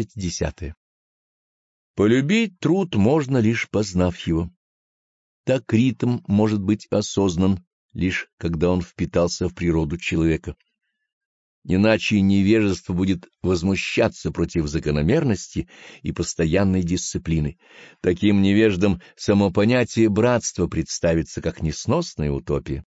50. Полюбить труд можно, лишь познав его. Так ритм может быть осознан, лишь когда он впитался в природу человека. Иначе невежество будет возмущаться против закономерности и постоянной дисциплины. Таким невеждам само понятие братства представится как несносная утопия.